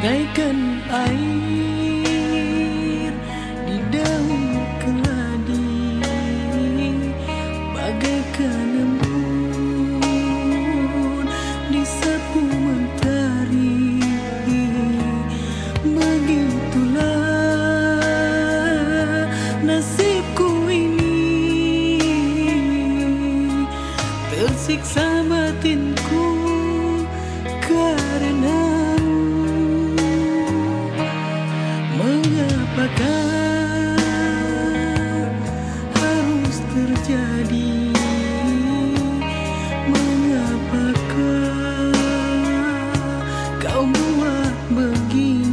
bagaikan air di daun keladi bagaikan embun di sapu mentari begitulah nasibku ini. Tersiksa batinku karena akan harus terjadi. Mengapakah kau buat begini?